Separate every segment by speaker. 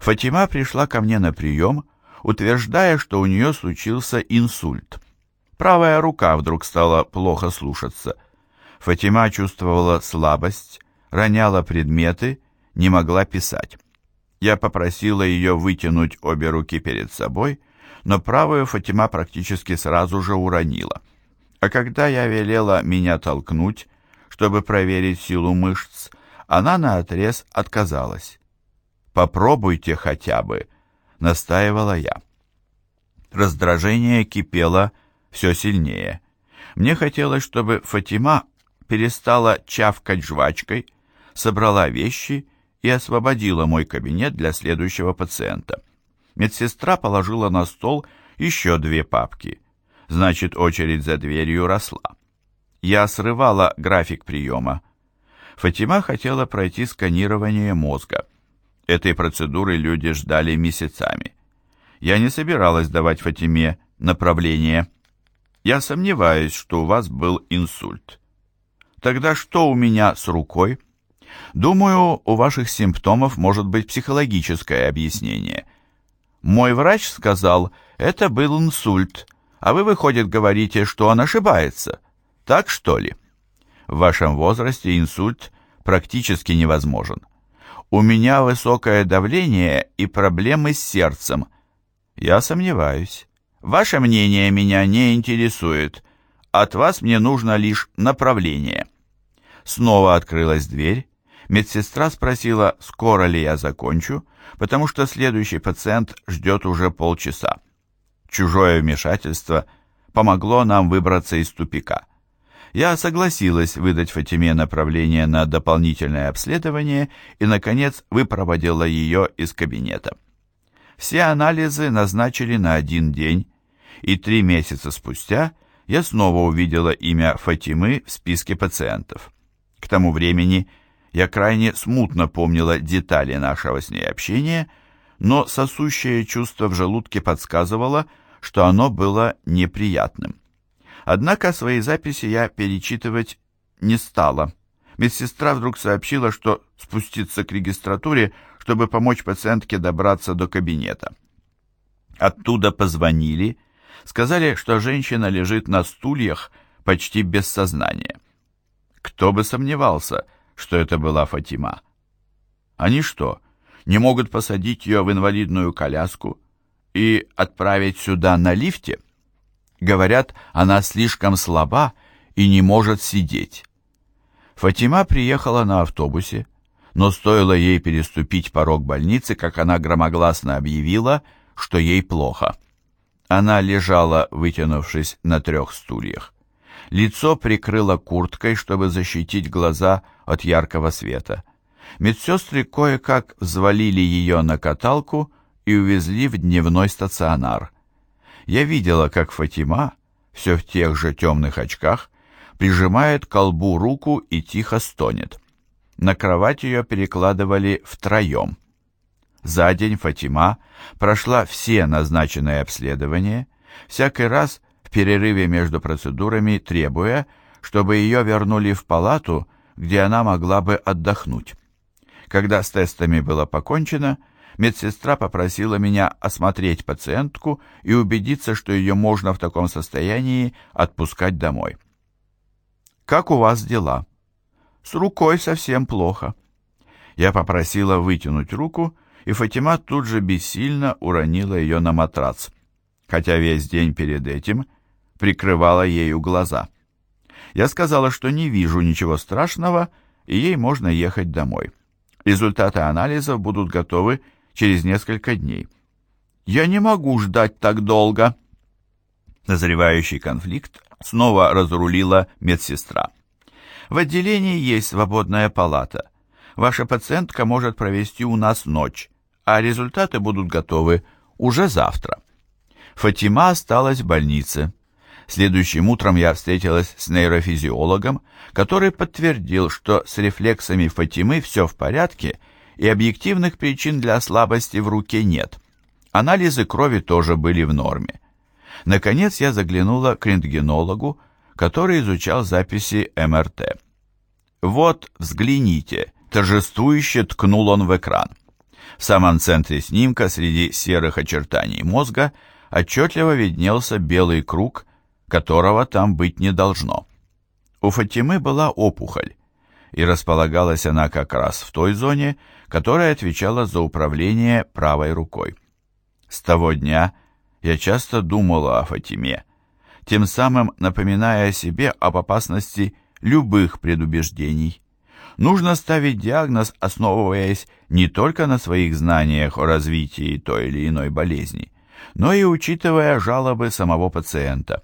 Speaker 1: Фатима пришла ко мне на прием, утверждая, что у нее случился инсульт. Правая рука вдруг стала плохо слушаться. Фатима чувствовала слабость, роняла предметы, не могла писать. Я попросила ее вытянуть обе руки перед собой, но правую Фатима практически сразу же уронила. А когда я велела меня толкнуть, чтобы проверить силу мышц, она наотрез отказалась. «Попробуйте хотя бы», — настаивала я. Раздражение кипело все сильнее. Мне хотелось, чтобы Фатима перестала чавкать жвачкой, собрала вещи и освободила мой кабинет для следующего пациента. Медсестра положила на стол еще две папки. Значит, очередь за дверью росла. Я срывала график приема. Фатима хотела пройти сканирование мозга. Этой процедуры люди ждали месяцами. Я не собиралась давать Фатиме направление. Я сомневаюсь, что у вас был инсульт. Тогда что у меня с рукой? Думаю, у ваших симптомов может быть психологическое объяснение. Мой врач сказал, это был инсульт, а вы, выходит, говорите, что он ошибается. Так что ли? В вашем возрасте инсульт практически невозможен. У меня высокое давление и проблемы с сердцем. Я сомневаюсь. Ваше мнение меня не интересует. От вас мне нужно лишь направление. Снова открылась дверь. Медсестра спросила, скоро ли я закончу, потому что следующий пациент ждет уже полчаса. Чужое вмешательство помогло нам выбраться из тупика. Я согласилась выдать Фатиме направление на дополнительное обследование и, наконец, выпроводила ее из кабинета. Все анализы назначили на один день, и три месяца спустя я снова увидела имя Фатимы в списке пациентов. К тому времени я крайне смутно помнила детали нашего с ней общения, но сосущее чувство в желудке подсказывало, что оно было неприятным. Однако свои записи я перечитывать не стала. Медсестра вдруг сообщила, что спуститься к регистратуре чтобы помочь пациентке добраться до кабинета. Оттуда позвонили, сказали, что женщина лежит на стульях почти без сознания. Кто бы сомневался, что это была Фатима. Они что, не могут посадить ее в инвалидную коляску и отправить сюда на лифте? Говорят, она слишком слаба и не может сидеть. Фатима приехала на автобусе, но стоило ей переступить порог больницы, как она громогласно объявила, что ей плохо. Она лежала, вытянувшись на трех стульях. Лицо прикрыло курткой, чтобы защитить глаза от яркого света. Медсестры кое-как взвалили ее на каталку и увезли в дневной стационар. Я видела, как Фатима, все в тех же темных очках, прижимает к колбу руку и тихо стонет. На кровать ее перекладывали втроем. За день Фатима прошла все назначенные обследования, всякий раз в перерыве между процедурами требуя, чтобы ее вернули в палату, где она могла бы отдохнуть. Когда с тестами было покончено, медсестра попросила меня осмотреть пациентку и убедиться, что ее можно в таком состоянии отпускать домой. «Как у вас дела?» С рукой совсем плохо. Я попросила вытянуть руку, и Фатима тут же бессильно уронила ее на матрац, хотя весь день перед этим прикрывала ею глаза. Я сказала, что не вижу ничего страшного, и ей можно ехать домой. Результаты анализов будут готовы через несколько дней. «Я не могу ждать так долго!» Назревающий конфликт снова разрулила медсестра. В отделении есть свободная палата. Ваша пациентка может провести у нас ночь, а результаты будут готовы уже завтра. Фатима осталась в больнице. Следующим утром я встретилась с нейрофизиологом, который подтвердил, что с рефлексами Фатимы все в порядке и объективных причин для слабости в руке нет. Анализы крови тоже были в норме. Наконец я заглянула к рентгенологу, который изучал записи МРТ. «Вот, взгляните», — торжествующе ткнул он в экран. В самом центре снимка среди серых очертаний мозга отчетливо виднелся белый круг, которого там быть не должно. У Фатимы была опухоль, и располагалась она как раз в той зоне, которая отвечала за управление правой рукой. С того дня я часто думала о Фатиме, тем самым напоминая о себе об опасности любых предубеждений. Нужно ставить диагноз, основываясь не только на своих знаниях о развитии той или иной болезни, но и учитывая жалобы самого пациента.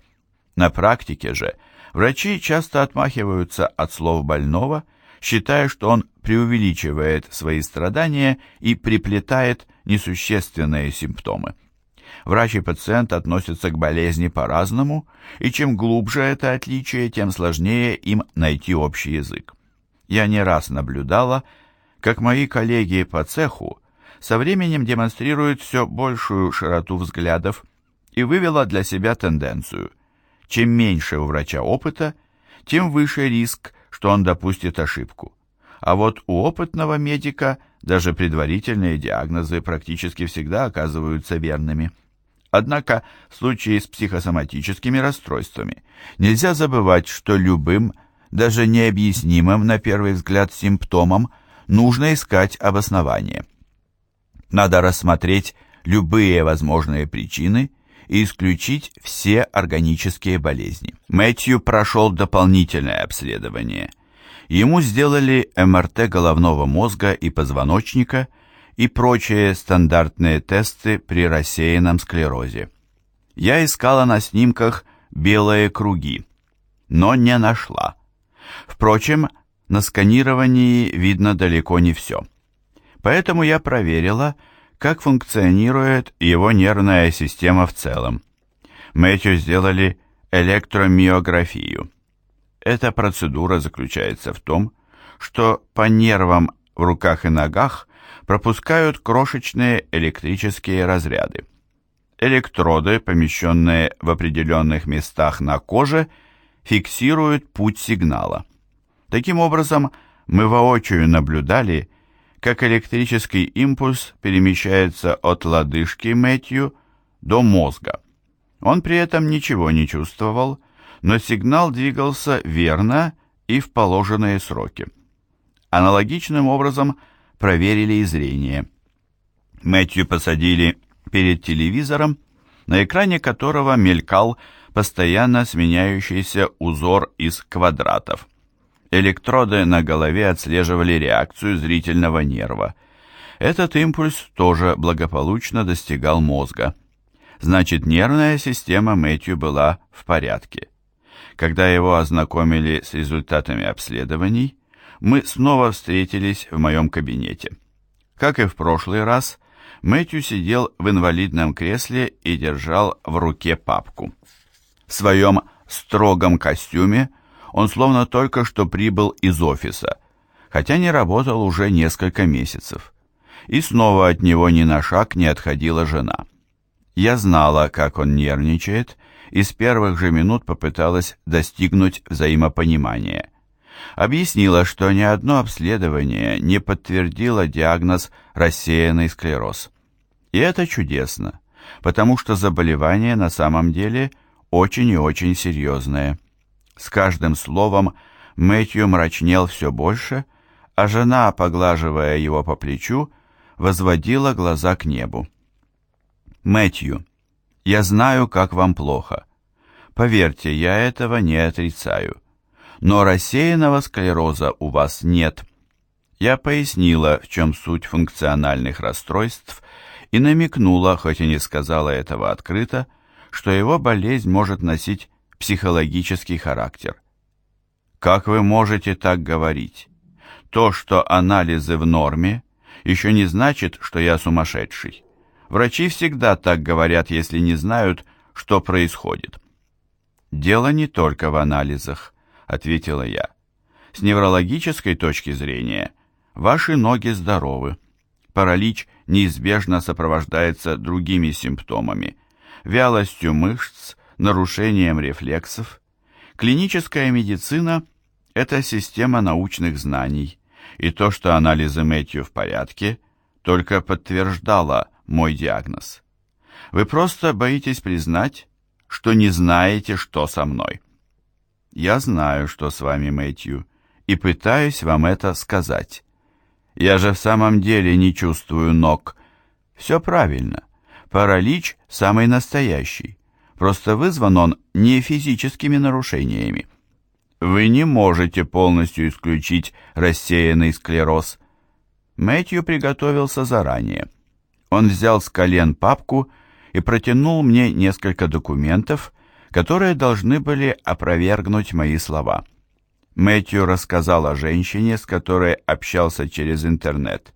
Speaker 1: На практике же врачи часто отмахиваются от слов больного, считая, что он преувеличивает свои страдания и приплетает несущественные симптомы. Врач и пациент относятся к болезни по-разному, и чем глубже это отличие, тем сложнее им найти общий язык. Я не раз наблюдала, как мои коллеги по цеху со временем демонстрируют все большую широту взглядов и вывела для себя тенденцию. Чем меньше у врача опыта, тем выше риск, что он допустит ошибку. А вот у опытного медика даже предварительные диагнозы практически всегда оказываются верными. Однако в случае с психосоматическими расстройствами нельзя забывать, что любым, даже необъяснимым на первый взгляд симптомам нужно искать обоснование. Надо рассмотреть любые возможные причины и исключить все органические болезни. Мэтью прошел дополнительное обследование. Ему сделали МРТ головного мозга и позвоночника – и прочие стандартные тесты при рассеянном склерозе. Я искала на снимках белые круги, но не нашла. Впрочем, на сканировании видно далеко не все. Поэтому я проверила, как функционирует его нервная система в целом. Мэтью сделали электромиографию. Эта процедура заключается в том, что по нервам в руках и ногах пропускают крошечные электрические разряды. Электроды, помещенные в определенных местах на коже, фиксируют путь сигнала. Таким образом, мы воочию наблюдали, как электрический импульс перемещается от лодыжки Мэтью до мозга. Он при этом ничего не чувствовал, но сигнал двигался верно и в положенные сроки. Аналогичным образом – проверили и зрение. Мэтью посадили перед телевизором, на экране которого мелькал постоянно сменяющийся узор из квадратов. Электроды на голове отслеживали реакцию зрительного нерва. Этот импульс тоже благополучно достигал мозга. Значит, нервная система Мэтью была в порядке. Когда его ознакомили с результатами обследований, мы снова встретились в моем кабинете. Как и в прошлый раз, Мэтью сидел в инвалидном кресле и держал в руке папку. В своем строгом костюме он словно только что прибыл из офиса, хотя не работал уже несколько месяцев. И снова от него ни на шаг не отходила жена. Я знала, как он нервничает, и с первых же минут попыталась достигнуть взаимопонимания – объяснила, что ни одно обследование не подтвердило диагноз рассеянный склероз. И это чудесно, потому что заболевание на самом деле очень и очень серьезное. С каждым словом Мэтью мрачнел все больше, а жена, поглаживая его по плечу, возводила глаза к небу. «Мэтью, я знаю, как вам плохо. Поверьте, я этого не отрицаю но рассеянного склероза у вас нет. Я пояснила, в чем суть функциональных расстройств, и намекнула, хоть и не сказала этого открыто, что его болезнь может носить психологический характер. Как вы можете так говорить? То, что анализы в норме, еще не значит, что я сумасшедший. Врачи всегда так говорят, если не знают, что происходит. Дело не только в анализах. — ответила я. «С неврологической точки зрения ваши ноги здоровы. Паралич неизбежно сопровождается другими симптомами – вялостью мышц, нарушением рефлексов. Клиническая медицина – это система научных знаний, и то, что анализы Мэтью в порядке, только подтверждала мой диагноз. Вы просто боитесь признать, что не знаете, что со мной. Я знаю, что с вами, Мэтью, и пытаюсь вам это сказать. Я же в самом деле не чувствую ног. Все правильно. Паралич самый настоящий. Просто вызван он не физическими нарушениями. Вы не можете полностью исключить рассеянный склероз. Мэтью приготовился заранее. Он взял с колен папку и протянул мне несколько документов, которые должны были опровергнуть мои слова. Мэтью рассказал о женщине, с которой общался через интернет.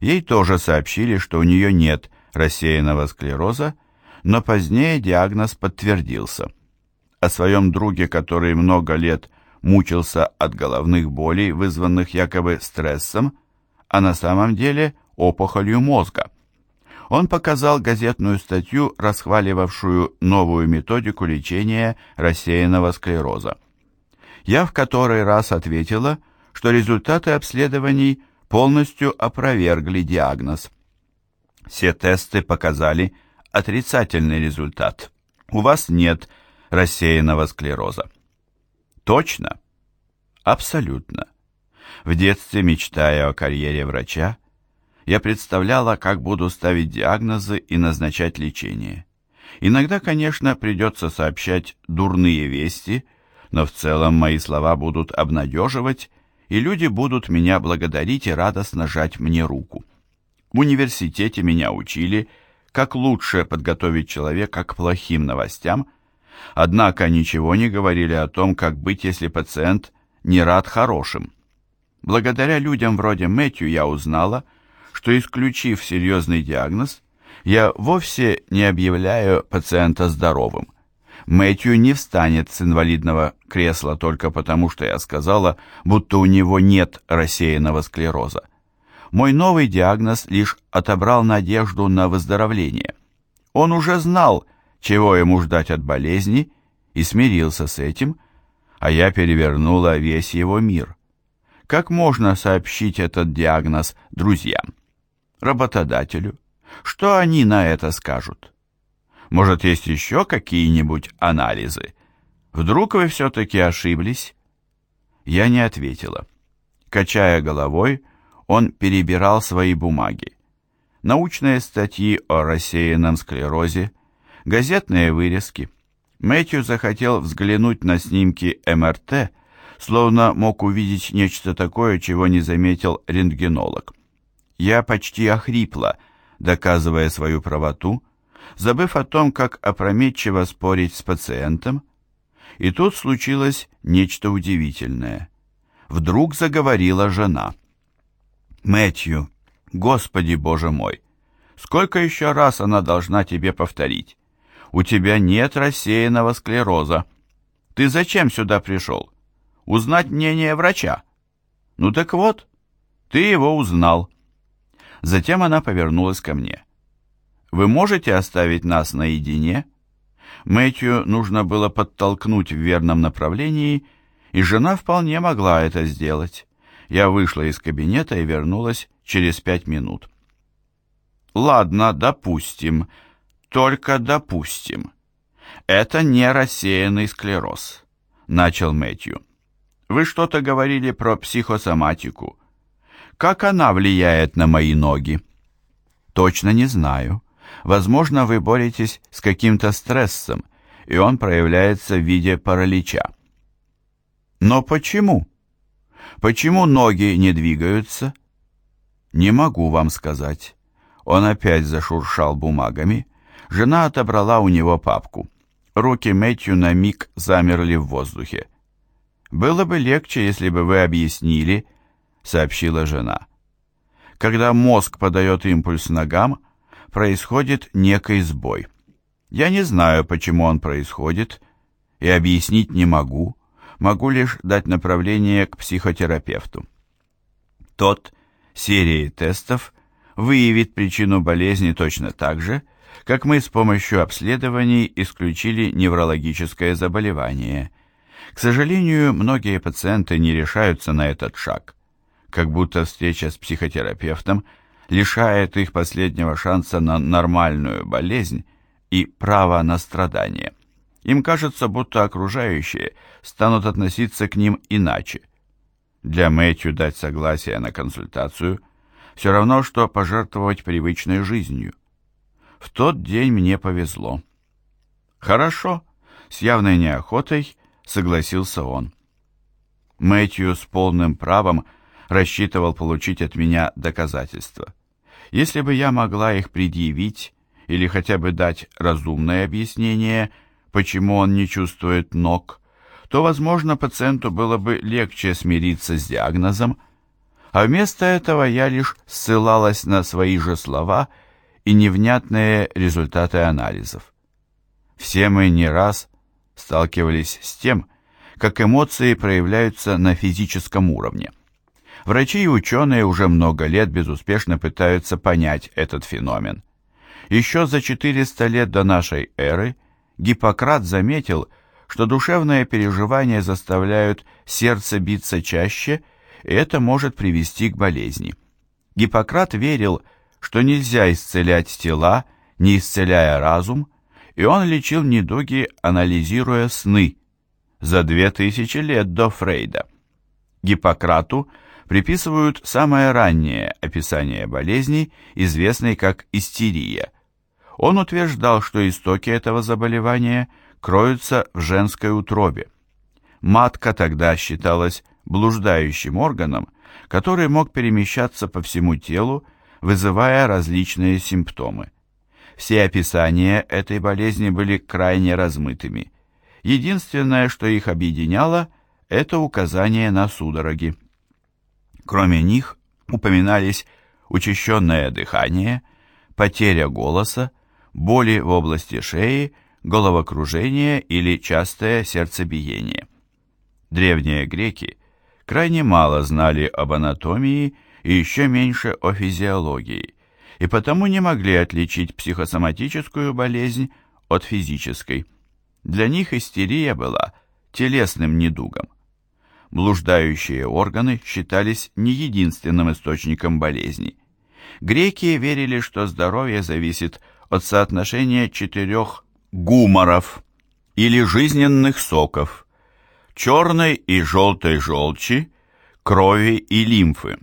Speaker 1: Ей тоже сообщили, что у нее нет рассеянного склероза, но позднее диагноз подтвердился. О своем друге, который много лет мучился от головных болей, вызванных якобы стрессом, а на самом деле опухолью мозга. Он показал газетную статью, расхваливавшую новую методику лечения рассеянного склероза. Я в который раз ответила, что результаты обследований полностью опровергли диагноз. Все тесты показали отрицательный результат. У вас нет рассеянного склероза. Точно? Абсолютно. В детстве, мечтая о карьере врача, я представляла, как буду ставить диагнозы и назначать лечение. Иногда, конечно, придется сообщать дурные вести, но в целом мои слова будут обнадеживать, и люди будут меня благодарить и радостно жать мне руку. В университете меня учили, как лучше подготовить человека к плохим новостям, однако ничего не говорили о том, как быть, если пациент не рад хорошим. Благодаря людям вроде Мэтью я узнала, что исключив серьезный диагноз, я вовсе не объявляю пациента здоровым. Мэтью не встанет с инвалидного кресла только потому, что я сказала, будто у него нет рассеянного склероза. Мой новый диагноз лишь отобрал надежду на выздоровление. Он уже знал, чего ему ждать от болезни, и смирился с этим, а я перевернула весь его мир. Как можно сообщить этот диагноз друзьям? Работодателю? Что они на это скажут? Может, есть еще какие-нибудь анализы? Вдруг вы все-таки ошиблись? Я не ответила. Качая головой, он перебирал свои бумаги. Научные статьи о рассеянном склерозе, газетные вырезки. Мэтью захотел взглянуть на снимки МРТ, словно мог увидеть нечто такое, чего не заметил рентгенолог. Я почти охрипла, доказывая свою правоту, забыв о том, как опрометчиво спорить с пациентом. И тут случилось нечто удивительное. Вдруг заговорила жена. «Мэтью, Господи Боже мой, сколько еще раз она должна тебе повторить? У тебя нет рассеянного склероза. Ты зачем сюда пришел? Узнать мнение врача? Ну так вот, ты его узнал». Затем она повернулась ко мне. Вы можете оставить нас наедине?» Мэтью нужно было подтолкнуть в верном направлении, и жена вполне могла это сделать. Я вышла из кабинета и вернулась через пять минут. «Ладно, допустим, только допустим. Это не рассеянный склероз», — начал Мэтью. «Вы что-то говорили про психосоматику. Как она влияет на мои ноги?» «Точно не знаю. Возможно, вы боретесь с каким-то стрессом, и он проявляется в виде паралича. Но почему? Почему ноги не двигаются? Не могу вам сказать. Он опять зашуршал бумагами. Жена отобрала у него папку. Руки Мэтью на миг замерли в воздухе. «Было бы легче, если бы вы объяснили», — сообщила жена. «Когда мозг подает импульс ногам, происходит некий сбой. Я не знаю, почему он происходит, и объяснить не могу, могу лишь дать направление к психотерапевту. Тот серией тестов выявит причину болезни точно так же, как мы с помощью обследований исключили неврологическое заболевание. К сожалению, многие пациенты не решаются на этот шаг, как будто встреча с психотерапевтом лишает их последнего шанса на нормальную болезнь и права на страдание. Им кажется, будто окружающие станут относиться к ним иначе. Для Мэтью дать согласие на консультацию все равно, что пожертвовать привычной жизнью. В тот день мне повезло. Хорошо, с явной неохотой согласился он. Мэтью с полным правом рассчитывал получить от меня доказательства. Если бы я могла их предъявить или хотя бы дать разумное объяснение, почему он не чувствует ног, то, возможно, пациенту было бы легче смириться с диагнозом, а вместо этого я лишь ссылалась на свои же слова и невнятные результаты анализов. Все мы не раз сталкивались с тем, как эмоции проявляются на физическом уровне. Врачи и ученые уже много лет безуспешно пытаются понять этот феномен. Еще за 400 лет до нашей эры Гиппократ заметил, что душевные переживания заставляют сердце биться чаще, и это может привести к болезни. Гиппократ верил, что нельзя исцелять тела, не исцеляя разум, и он лечил недуги, анализируя сны, за две тысячи лет до Фрейда. Гиппократу – приписывают самое раннее описание болезни, известной как истерия. Он утверждал, что истоки этого заболевания кроются в женской утробе. Матка тогда считалась блуждающим органом, который мог перемещаться по всему телу, вызывая различные симптомы. Все описания этой болезни были крайне размытыми. Единственное, что их объединяло, это указание на судороги. Кроме них упоминались учащенное дыхание, потеря голоса, боли в области шеи, головокружение или частое сердцебиение. Древние греки крайне мало знали об анатомии и еще меньше о физиологии, и потому не могли отличить психосоматическую болезнь от физической. Для них истерия была телесным недугом блуждающие органы считались не единственным источником болезней. Греки верили, что здоровье зависит от соотношения четырех гуморов или жизненных соков, черной и желтой желчи, крови и лимфы.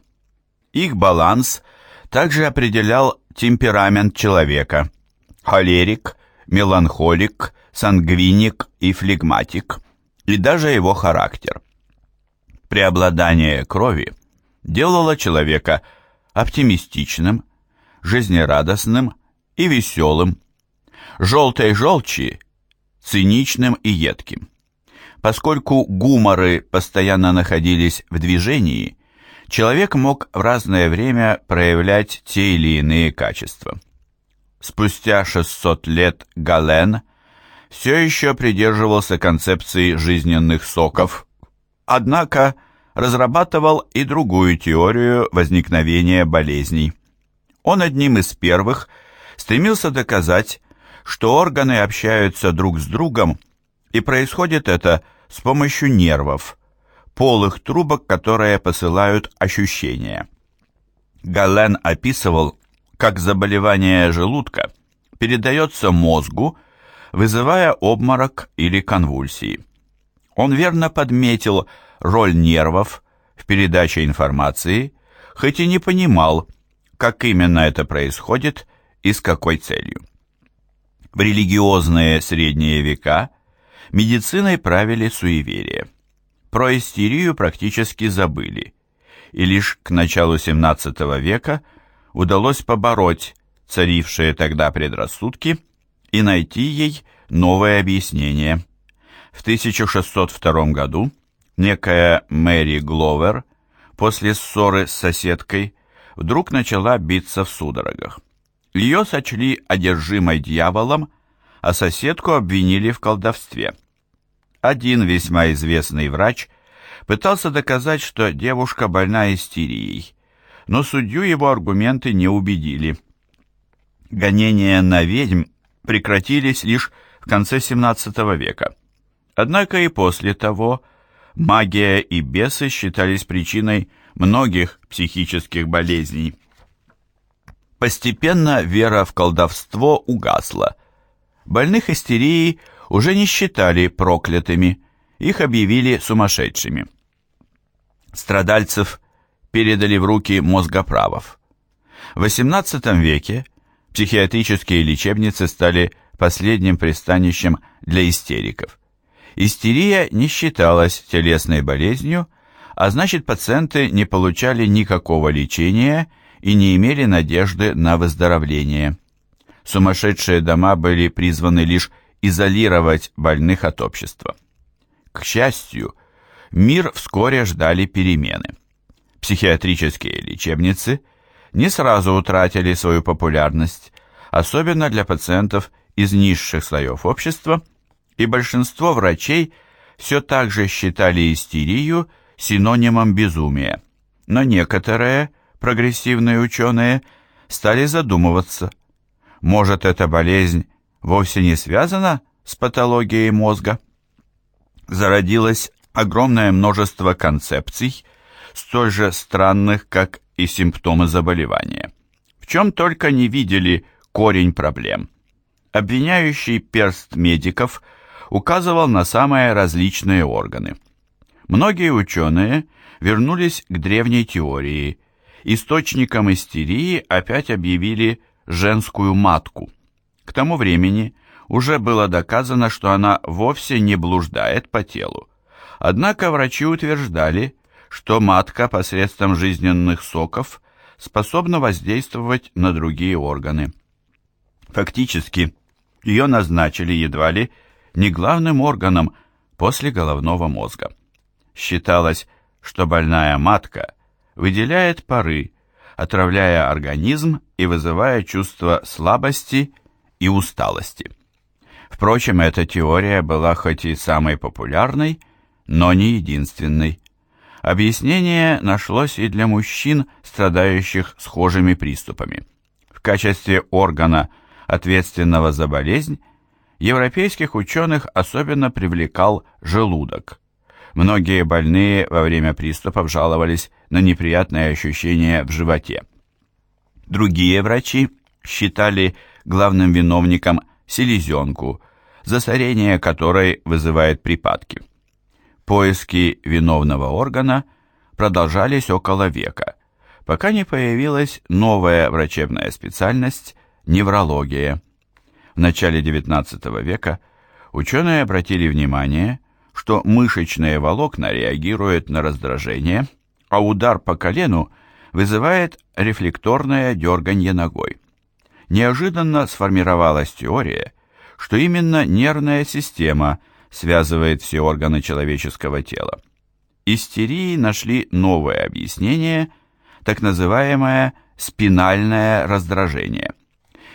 Speaker 1: Их баланс также определял темперамент человека – холерик, меланхолик, сангвиник и флегматик, и даже его характер – преобладание крови делало человека оптимистичным, жизнерадостным и веселым, желтой желчи – циничным и едким. Поскольку гуморы постоянно находились в движении, человек мог в разное время проявлять те или иные качества. Спустя 600 лет Гален все еще придерживался концепции жизненных соков, однако разрабатывал и другую теорию возникновения болезней. Он одним из первых стремился доказать, что органы общаются друг с другом, и происходит это с помощью нервов, полых трубок, которые посылают ощущения. Гален описывал, как заболевание желудка передается мозгу, вызывая обморок или конвульсии. Он верно подметил, роль нервов в передаче информации, хоть и не понимал, как именно это происходит и с какой целью. В религиозные средние века медициной правили суеверия. Про истерию практически забыли, и лишь к началу XVII века удалось побороть царившие тогда предрассудки и найти ей новое объяснение. В 1602 году некая Мэри Гловер после ссоры с соседкой вдруг начала биться в судорогах. Ее сочли одержимой дьяволом, а соседку обвинили в колдовстве. Один весьма известный врач пытался доказать, что девушка больна истерией, но судью его аргументы не убедили. Гонения на ведьм прекратились лишь в конце XVII века. Однако и после того магия и бесы считались причиной многих психических болезней. Постепенно вера в колдовство угасла. Больных истерией уже не считали проклятыми, их объявили сумасшедшими. Страдальцев передали в руки мозгоправов. В XVIII веке психиатрические лечебницы стали последним пристанищем для истериков. Истерия не считалась телесной болезнью, а значит пациенты не получали никакого лечения и не имели надежды на выздоровление. Сумасшедшие дома были призваны лишь изолировать больных от общества. К счастью, мир вскоре ждали перемены. Психиатрические лечебницы не сразу утратили свою популярность, особенно для пациентов из низших слоев общества, и большинство врачей все так же считали истерию синонимом безумия. Но некоторые прогрессивные ученые стали задумываться, может эта болезнь вовсе не связана с патологией мозга? Зародилось огромное множество концепций, столь же странных, как и симптомы заболевания. В чем только не видели корень проблем. Обвиняющий перст медиков указывал на самые различные органы. Многие ученые вернулись к древней теории. Источником истерии опять объявили женскую матку. К тому времени уже было доказано, что она вовсе не блуждает по телу. Однако врачи утверждали, что матка посредством жизненных соков способна воздействовать на другие органы. Фактически, ее назначили едва ли не главным органом после головного мозга. Считалось, что больная матка выделяет пары, отравляя организм и вызывая чувство слабости и усталости. Впрочем, эта теория была хоть и самой популярной, но не единственной. Объяснение нашлось и для мужчин, страдающих схожими приступами. В качестве органа, ответственного за болезнь, европейских ученых особенно привлекал желудок. Многие больные во время приступов жаловались на неприятные ощущения в животе. Другие врачи считали главным виновником селезенку, засорение которой вызывает припадки. Поиски виновного органа продолжались около века, пока не появилась новая врачебная специальность – неврология. В начале XIX века ученые обратили внимание, что мышечные волокна реагируют на раздражение, а удар по колену вызывает рефлекторное дерганье ногой. Неожиданно сформировалась теория, что именно нервная система – связывает все органы человеческого тела. Истерии нашли новое объяснение, так называемое спинальное раздражение.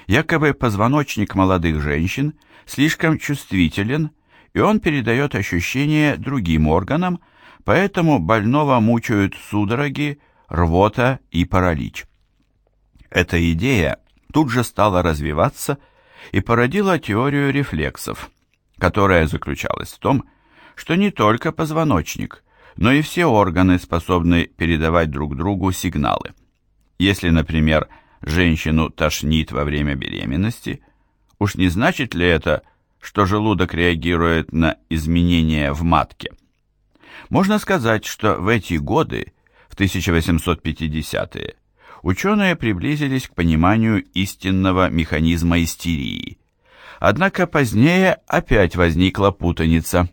Speaker 1: Якобы позвоночник молодых женщин слишком чувствителен, и он передает ощущения другим органам, поэтому больного мучают судороги, рвота и паралич. Эта идея тут же стала развиваться и породила теорию рефлексов, которая заключалась в том, что не только позвоночник, но и все органы способны передавать друг другу сигналы. Если, например, женщину тошнит во время беременности, уж не значит ли это, что желудок реагирует на изменения в матке? Можно сказать, что в эти годы, в 1850-е, ученые приблизились к пониманию истинного механизма истерии – Однако позднее опять возникла путаница.